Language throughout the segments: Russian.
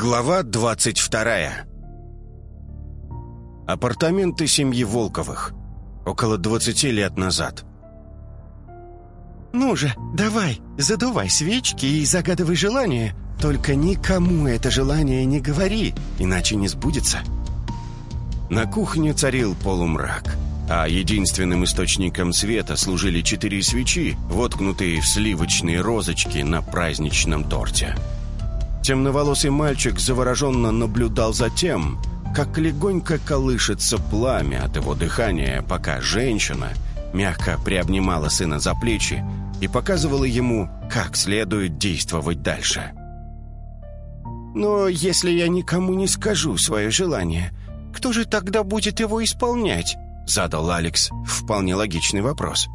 Глава 22 Апартаменты семьи Волковых. Около 20 лет назад. «Ну же, давай, задувай свечки и загадывай желание. Только никому это желание не говори, иначе не сбудется». На кухне царил полумрак, а единственным источником света служили четыре свечи, воткнутые в сливочные розочки на праздничном торте. Темноволосый мальчик завороженно наблюдал за тем, как легонько колышется пламя от его дыхания, пока женщина мягко приобнимала сына за плечи и показывала ему, как следует действовать дальше. «Но если я никому не скажу свое желание, кто же тогда будет его исполнять?» Задал Алекс вполне логичный вопрос.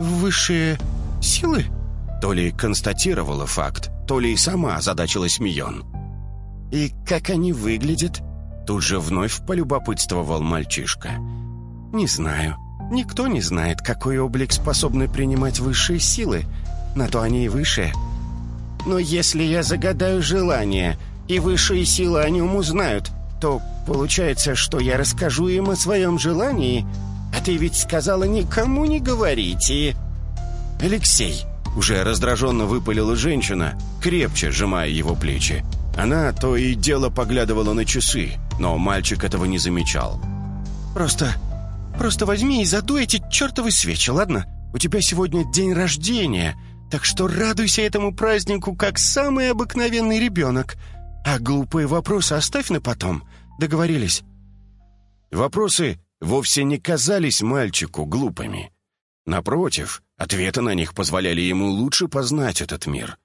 «Высшие силы?» То ли констатировала факт, то ли и сама озадачилась Мион. «И как они выглядят?» Тут же вновь полюбопытствовал мальчишка. «Не знаю. Никто не знает, какой облик способны принимать высшие силы. На то они и высшие. Но если я загадаю желание, и высшие силы о нем узнают, то получается, что я расскажу им о своем желании, а ты ведь сказала никому не говорить и...» «Алексей!» Уже раздраженно выпалила женщина, крепче сжимая его плечи. Она то и дело поглядывала на часы, но мальчик этого не замечал. «Просто... просто возьми и задуй эти чертовы свечи, ладно? У тебя сегодня день рождения, так что радуйся этому празднику, как самый обыкновенный ребенок. А глупые вопросы оставь на потом. Договорились?» Вопросы вовсе не казались мальчику глупыми. Напротив, ответы на них позволяли ему лучше познать этот мир.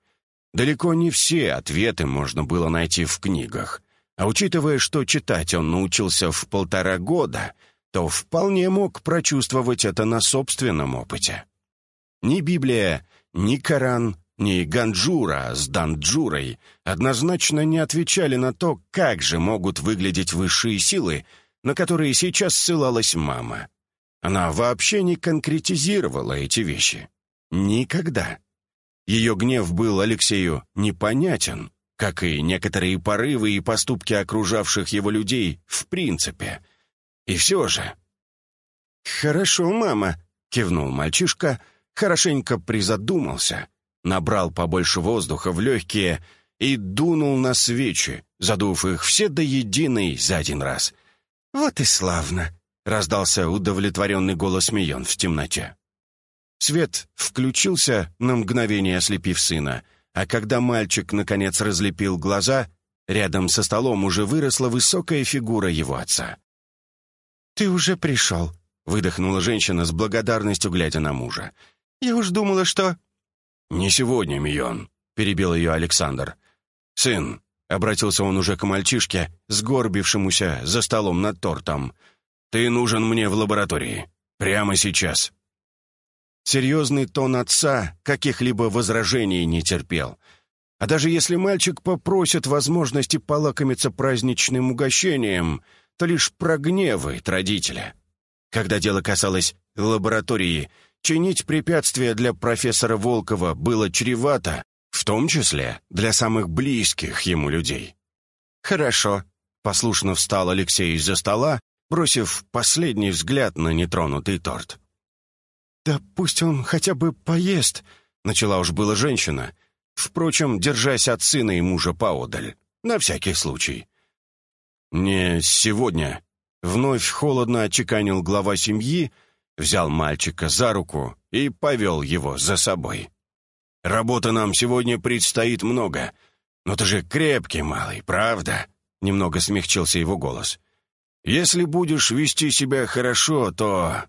Далеко не все ответы можно было найти в книгах, а учитывая, что читать он научился в полтора года, то вполне мог прочувствовать это на собственном опыте. Ни Библия, ни Коран, ни Ганджура с Данджурой однозначно не отвечали на то, как же могут выглядеть высшие силы, на которые сейчас ссылалась мама. Она вообще не конкретизировала эти вещи. Никогда. Ее гнев был Алексею непонятен, как и некоторые порывы и поступки окружавших его людей в принципе. И все же... «Хорошо, мама», — кивнул мальчишка, хорошенько призадумался, набрал побольше воздуха в легкие и дунул на свечи, задув их все до единой за один раз. «Вот и славно!» — раздался удовлетворенный голос Мион в темноте. Свет включился, на мгновение ослепив сына, а когда мальчик, наконец, разлепил глаза, рядом со столом уже выросла высокая фигура его отца. «Ты уже пришел», — выдохнула женщина с благодарностью, глядя на мужа. «Я уж думала, что...» «Не сегодня, Мион», — перебил ее Александр. «Сын», — обратился он уже к мальчишке, сгорбившемуся за столом над тортом, — ты нужен мне в лаборатории. Прямо сейчас». Серьезный тон отца каких-либо возражений не терпел. А даже если мальчик попросит возможности полакомиться праздничным угощением, то лишь прогневает родителя. Когда дело касалось лаборатории, чинить препятствия для профессора Волкова было чревато, в том числе для самых близких ему людей. «Хорошо», — послушно встал Алексей из-за стола бросив последний взгляд на нетронутый торт. «Да пусть он хотя бы поест», — начала уж была женщина, впрочем, держась от сына и мужа поодаль, на всякий случай. «Не сегодня», — вновь холодно отчеканил глава семьи, взял мальчика за руку и повел его за собой. «Работы нам сегодня предстоит много, но ты же крепкий малый, правда?» Немного смягчился его голос. Если будешь вести себя хорошо, то...»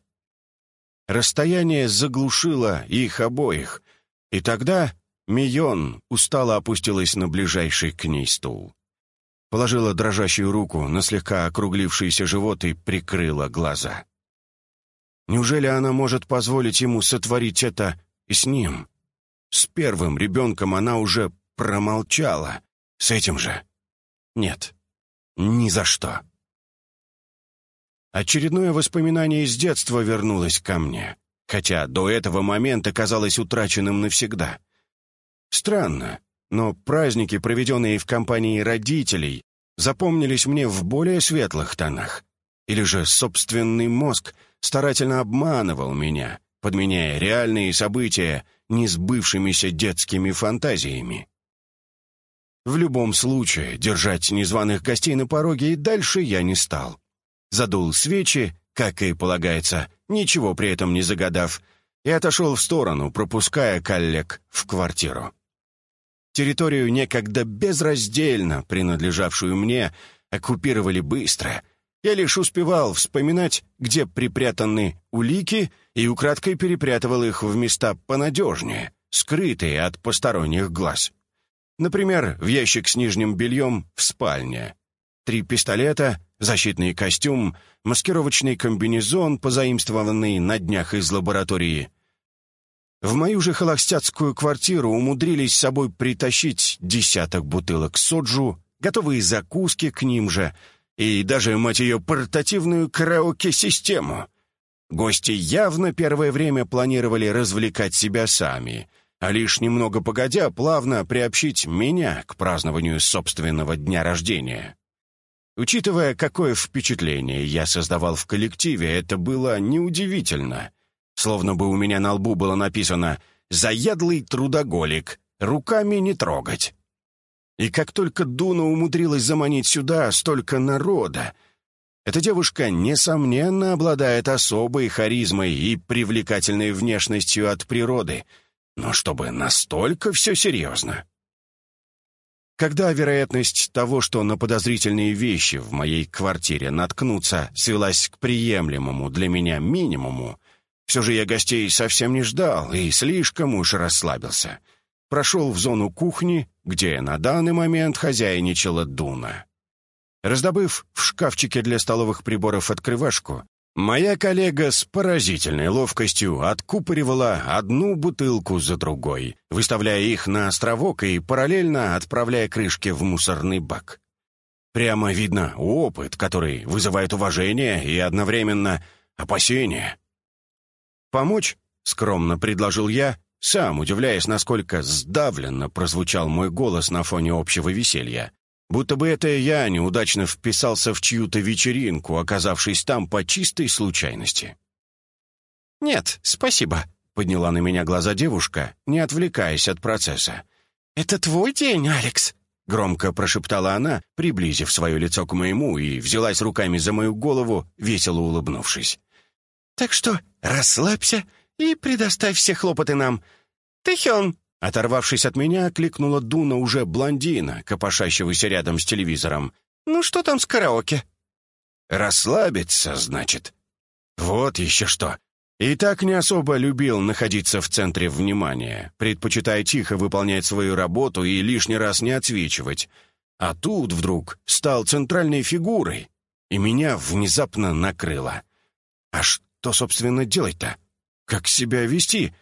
Расстояние заглушило их обоих, и тогда Мион устало опустилась на ближайший к ней стул. Положила дрожащую руку на слегка округлившийся живот и прикрыла глаза. Неужели она может позволить ему сотворить это и с ним? С первым ребенком она уже промолчала. С этим же? Нет, ни за что. Очередное воспоминание из детства вернулось ко мне, хотя до этого момента казалось утраченным навсегда. Странно, но праздники, проведенные в компании родителей, запомнились мне в более светлых тонах. Или же собственный мозг старательно обманывал меня, подменяя реальные события несбывшимися детскими фантазиями. В любом случае, держать незваных гостей на пороге и дальше я не стал. Задул свечи, как и полагается, ничего при этом не загадав, и отошел в сторону, пропуская коллег в квартиру. Территорию, некогда безраздельно принадлежавшую мне, оккупировали быстро. Я лишь успевал вспоминать, где припрятаны улики, и украдкой перепрятывал их в места понадежнее, скрытые от посторонних глаз. Например, в ящик с нижним бельем в спальне. Три пистолета, защитный костюм, маскировочный комбинезон, позаимствованный на днях из лаборатории. В мою же холостяцкую квартиру умудрились с собой притащить десяток бутылок соджу, готовые закуски к ним же, и даже, мать ее, портативную караоке-систему. Гости явно первое время планировали развлекать себя сами, а лишь немного погодя плавно приобщить меня к празднованию собственного дня рождения. Учитывая, какое впечатление я создавал в коллективе, это было неудивительно. Словно бы у меня на лбу было написано «Заядлый трудоголик, руками не трогать». И как только Дуна умудрилась заманить сюда столько народа, эта девушка, несомненно, обладает особой харизмой и привлекательной внешностью от природы, но чтобы настолько все серьезно. Когда вероятность того, что на подозрительные вещи в моей квартире наткнуться, свелась к приемлемому для меня минимуму, все же я гостей совсем не ждал и слишком уж расслабился. Прошел в зону кухни, где на данный момент хозяйничала Дуна. Раздобыв в шкафчике для столовых приборов открывашку, Моя коллега с поразительной ловкостью откупоривала одну бутылку за другой, выставляя их на островок и параллельно отправляя крышки в мусорный бак. Прямо видно опыт, который вызывает уважение и одновременно опасение. «Помочь?» — скромно предложил я, сам удивляясь, насколько сдавленно прозвучал мой голос на фоне общего веселья. Будто бы это я неудачно вписался в чью-то вечеринку, оказавшись там по чистой случайности. «Нет, спасибо», — подняла на меня глаза девушка, не отвлекаясь от процесса. «Это твой день, Алекс?» — громко прошептала она, приблизив свое лицо к моему и взялась руками за мою голову, весело улыбнувшись. «Так что расслабься и предоставь все хлопоты нам. Тэхён, Оторвавшись от меня, окликнула Дуна уже блондина, копошащегося рядом с телевизором. «Ну что там с караоке?» «Расслабиться, значит?» «Вот еще что!» И так не особо любил находиться в центре внимания, предпочитая тихо выполнять свою работу и лишний раз не отсвечивать. А тут вдруг стал центральной фигурой, и меня внезапно накрыло. А что, собственно, делать-то? Как себя вести?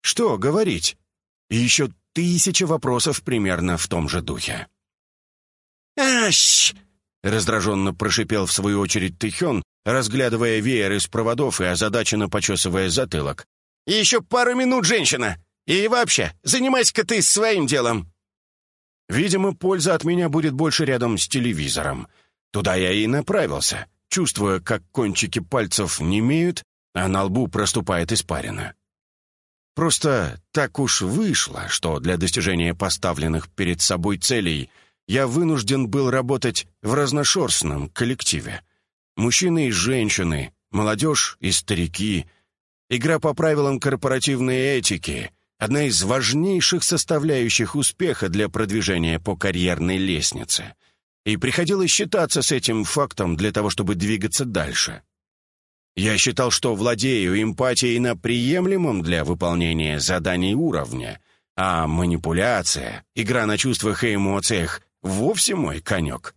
Что говорить? И еще тысяча вопросов примерно в том же духе. «Ащ!» — раздраженно прошипел в свою очередь Тыхен, разглядывая веер из проводов и озадаченно почесывая затылок. еще пару минут, женщина! И вообще, занимайся-ка ты своим делом!» Видимо, польза от меня будет больше рядом с телевизором. Туда я и направился, чувствуя, как кончики пальцев немеют, а на лбу проступает испарина. Просто так уж вышло, что для достижения поставленных перед собой целей я вынужден был работать в разношерстном коллективе. Мужчины и женщины, молодежь и старики. Игра по правилам корпоративной этики — одна из важнейших составляющих успеха для продвижения по карьерной лестнице. И приходилось считаться с этим фактом для того, чтобы двигаться дальше. Я считал, что владею эмпатией на приемлемом для выполнения заданий уровня, а манипуляция, игра на чувствах и эмоциях — вовсе мой конек.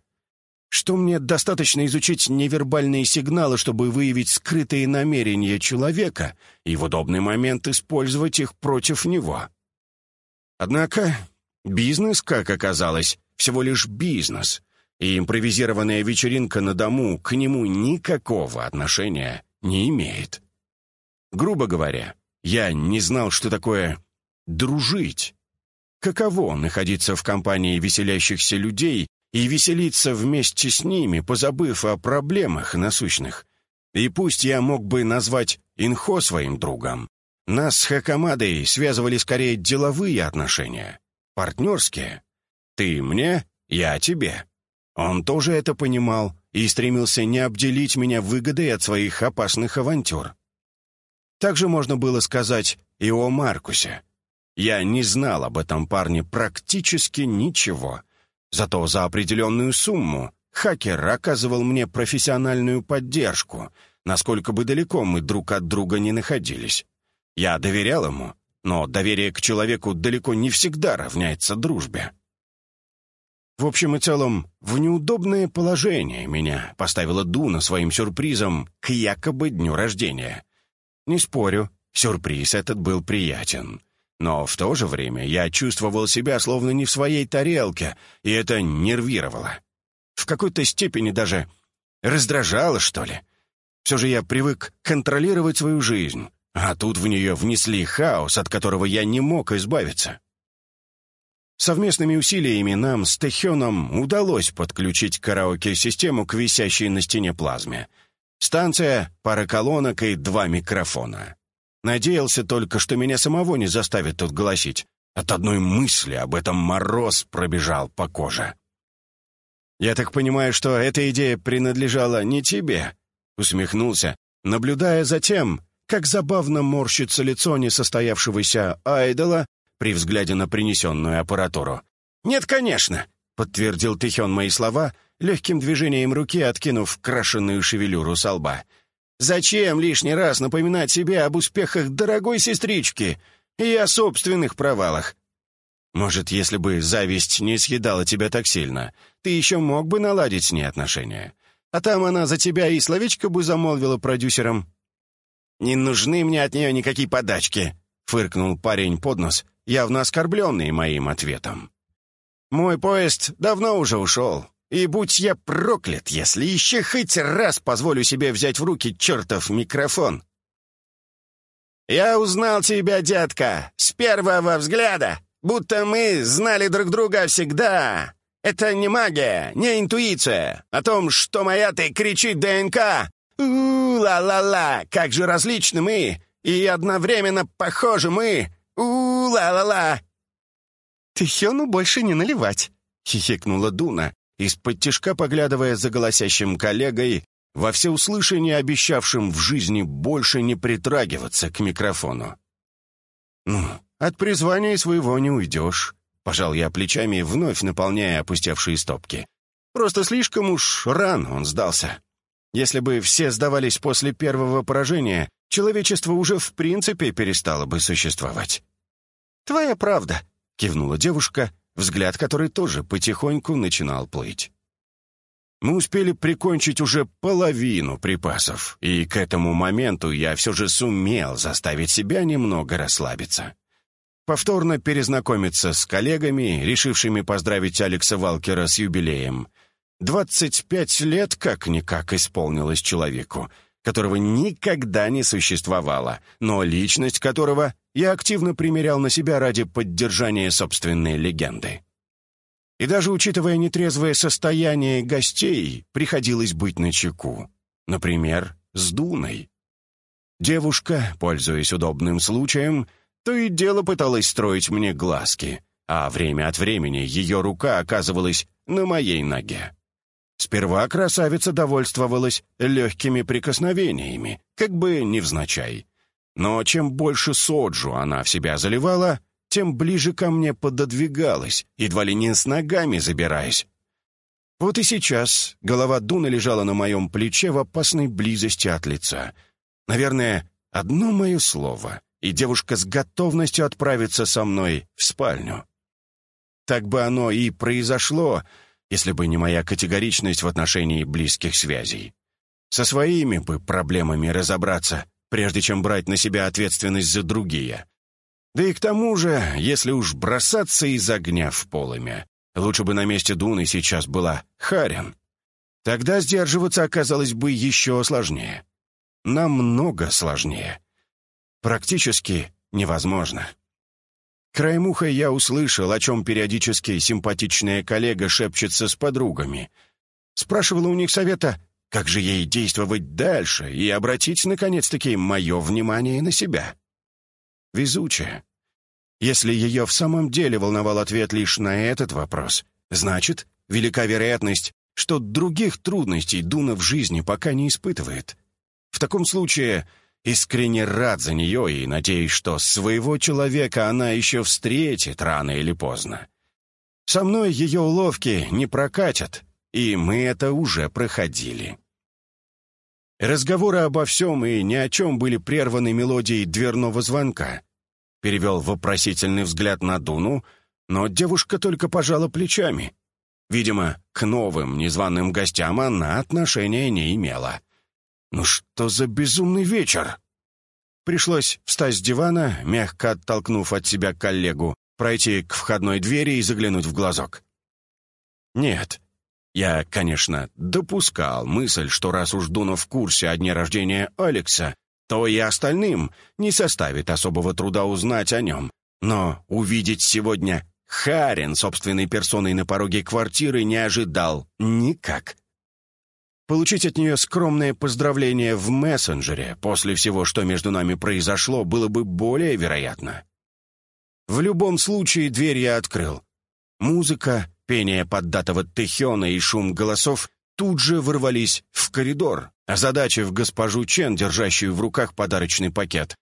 Что мне достаточно изучить невербальные сигналы, чтобы выявить скрытые намерения человека и в удобный момент использовать их против него. Однако бизнес, как оказалось, всего лишь бизнес, и импровизированная вечеринка на дому к нему никакого отношения не имеет. Грубо говоря, я не знал, что такое «дружить». каково находиться в компании веселящихся людей и веселиться вместе с ними, позабыв о проблемах насущных. И пусть я мог бы назвать Инхо своим другом, нас с Хакамадой связывали скорее деловые отношения, партнерские. Ты мне, я тебе. Он тоже это понимал и стремился не обделить меня выгодой от своих опасных авантюр. Также можно было сказать и о Маркусе. Я не знал об этом парне практически ничего, зато за определенную сумму хакер оказывал мне профессиональную поддержку, насколько бы далеко мы друг от друга не находились. Я доверял ему, но доверие к человеку далеко не всегда равняется дружбе. В общем и целом, в неудобное положение меня поставила Дуна своим сюрпризом к якобы дню рождения. Не спорю, сюрприз этот был приятен. Но в то же время я чувствовал себя словно не в своей тарелке, и это нервировало. В какой-то степени даже раздражало, что ли. Все же я привык контролировать свою жизнь, а тут в нее внесли хаос, от которого я не мог избавиться. Совместными усилиями нам с Техеном удалось подключить караоке-систему к висящей на стене плазме. Станция, пара колонок и два микрофона. Надеялся только, что меня самого не заставят тут голосить. От одной мысли об этом мороз пробежал по коже. «Я так понимаю, что эта идея принадлежала не тебе?» Усмехнулся, наблюдая за тем, как забавно морщится лицо несостоявшегося айдола при взгляде на принесенную аппаратуру. «Нет, конечно», — подтвердил Тихен мои слова, легким движением руки откинув крашенную шевелюру со лба. «Зачем лишний раз напоминать себе об успехах дорогой сестрички и о собственных провалах? Может, если бы зависть не съедала тебя так сильно, ты еще мог бы наладить с ней отношения. А там она за тебя и словечко бы замолвила продюсерам». «Не нужны мне от нее никакие подачки», — фыркнул парень под нос, явно оскорбленный моим ответом. «Мой поезд давно уже ушел, и будь я проклят, если еще хоть раз позволю себе взять в руки чертов микрофон». «Я узнал тебя, детка, с первого взгляда, будто мы знали друг друга всегда. Это не магия, не интуиция. О том, что моя ты кричит ДНК. У-ла-ла-ла, как же различны мы, и одновременно похожи мы. У-ла-ла-ла!» «Тихену больше не наливать», — хихикнула Дуна, из-под тишка поглядывая за голосящим коллегой, во всеуслышание обещавшим в жизни больше не притрагиваться к микрофону. «Ну, от призвания своего не уйдешь», — пожал я плечами, вновь наполняя опустевшие стопки. «Просто слишком уж рано он сдался. Если бы все сдавались после первого поражения, человечество уже в принципе перестало бы существовать. «Твоя правда», — кивнула девушка, взгляд которой тоже потихоньку начинал плыть. Мы успели прикончить уже половину припасов, и к этому моменту я все же сумел заставить себя немного расслабиться. Повторно перезнакомиться с коллегами, решившими поздравить Алекса Валкера с юбилеем. Двадцать пять лет как-никак исполнилось человеку, которого никогда не существовало, но личность которого я активно примерял на себя ради поддержания собственной легенды. И даже учитывая нетрезвое состояние гостей, приходилось быть начеку. Например, с Дуной. Девушка, пользуясь удобным случаем, то и дело пыталась строить мне глазки, а время от времени ее рука оказывалась на моей ноге. Сперва красавица довольствовалась легкими прикосновениями, как бы невзначай. Но чем больше соджу она в себя заливала, тем ближе ко мне пододвигалась, едва ли не с ногами забираясь. Вот и сейчас голова Дуна лежала на моем плече в опасной близости от лица. Наверное, одно мое слово, и девушка с готовностью отправится со мной в спальню. Так бы оно и произошло, если бы не моя категоричность в отношении близких связей. Со своими бы проблемами разобраться, прежде чем брать на себя ответственность за другие. Да и к тому же, если уж бросаться из огня в полымя, лучше бы на месте Дуны сейчас была Харин. Тогда сдерживаться оказалось бы еще сложнее. Намного сложнее. Практически невозможно. Краем уха я услышал, о чем периодически симпатичная коллега шепчется с подругами. Спрашивала у них совета, как же ей действовать дальше и обратить, наконец-таки, мое внимание на себя. Везучая. Если ее в самом деле волновал ответ лишь на этот вопрос, значит, велика вероятность, что других трудностей Дуна в жизни пока не испытывает. В таком случае искренне рад за нее и надеюсь, что своего человека она еще встретит рано или поздно. Со мной ее уловки не прокатят, и мы это уже проходили. Разговоры обо всем и ни о чем были прерваны мелодией дверного звонка. Перевел вопросительный взгляд на Дуну, но девушка только пожала плечами. Видимо, к новым незваным гостям она отношения не имела. «Ну что за безумный вечер?» Пришлось встать с дивана, мягко оттолкнув от себя коллегу, пройти к входной двери и заглянуть в глазок. Нет, я, конечно, допускал мысль, что раз уж Дуна в курсе о дне рождения Алекса, то и остальным не составит особого труда узнать о нем. Но увидеть сегодня Харин собственной персоной на пороге квартиры не ожидал никак. Получить от нее скромное поздравление в мессенджере после всего, что между нами произошло, было бы более вероятно. В любом случае дверь я открыл. Музыка, пение поддатого Тэхёна и шум голосов тут же ворвались в коридор, озадачив госпожу Чен, держащую в руках подарочный пакет.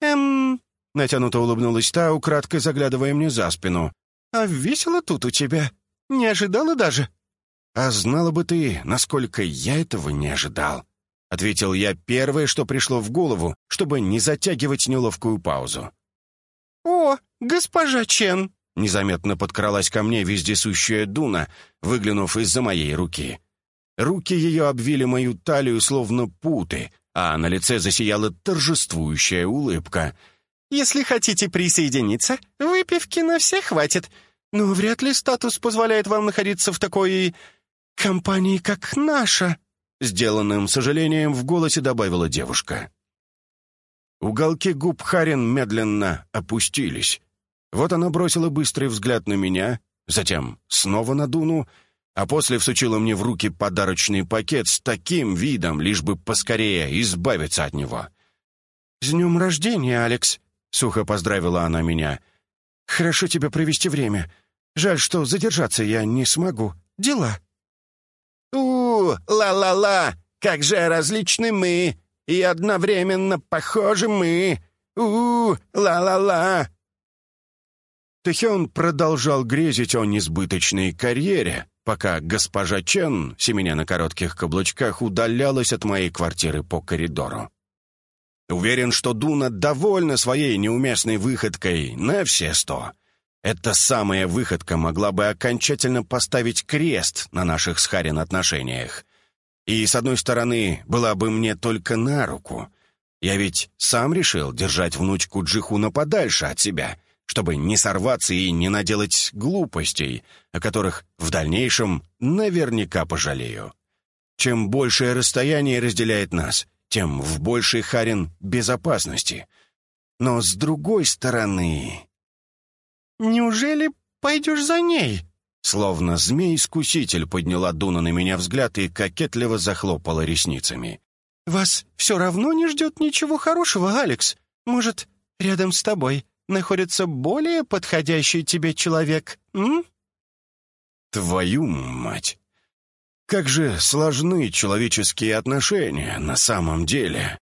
«Эм...» — натянуто улыбнулась та, украдкой заглядывая мне за спину. «А весело тут у тебя. Не ожидала даже?» «А знала бы ты, насколько я этого не ожидал», — ответил я первое, что пришло в голову, чтобы не затягивать неловкую паузу. «О, госпожа Чен!» — незаметно подкралась ко мне вездесущая Дуна, выглянув из-за моей руки. Руки ее обвили мою талию, словно путы, а на лице засияла торжествующая улыбка. «Если хотите присоединиться, выпивки на всех хватит, но вряд ли статус позволяет вам находиться в такой компании, как наша», — сделанным сожалением в голосе добавила девушка. Уголки губ Харин медленно опустились. Вот она бросила быстрый взгляд на меня, затем снова на Дуну, а после всучила мне в руки подарочный пакет с таким видом, лишь бы поскорее избавиться от него. «С днем рождения, Алекс!» — сухо поздравила она меня. «Хорошо тебе провести время. Жаль, что задержаться я не смогу. Дела». «У, ла-ла-ла! Как же различны мы! И одновременно похожи мы! У, ла-ла-ла!» Тэхён продолжал грезить о несбыточной карьере, пока госпожа Чен, семеня на коротких каблучках, удалялась от моей квартиры по коридору. Уверен, что Дуна довольна своей неуместной выходкой на все сто — эта самая выходка могла бы окончательно поставить крест на наших с Харин отношениях. И, с одной стороны, была бы мне только на руку. Я ведь сам решил держать внучку Джихуна подальше от себя, чтобы не сорваться и не наделать глупостей, о которых в дальнейшем наверняка пожалею. Чем большее расстояние разделяет нас, тем в большей Харин безопасности. Но с другой стороны, «Неужели пойдешь за ней?» Словно змей-искуситель подняла Дуна на меня взгляд и кокетливо захлопала ресницами. «Вас все равно не ждет ничего хорошего, Алекс. Может, рядом с тобой находится более подходящий тебе человек, м?» «Твою мать! Как же сложны человеческие отношения на самом деле!»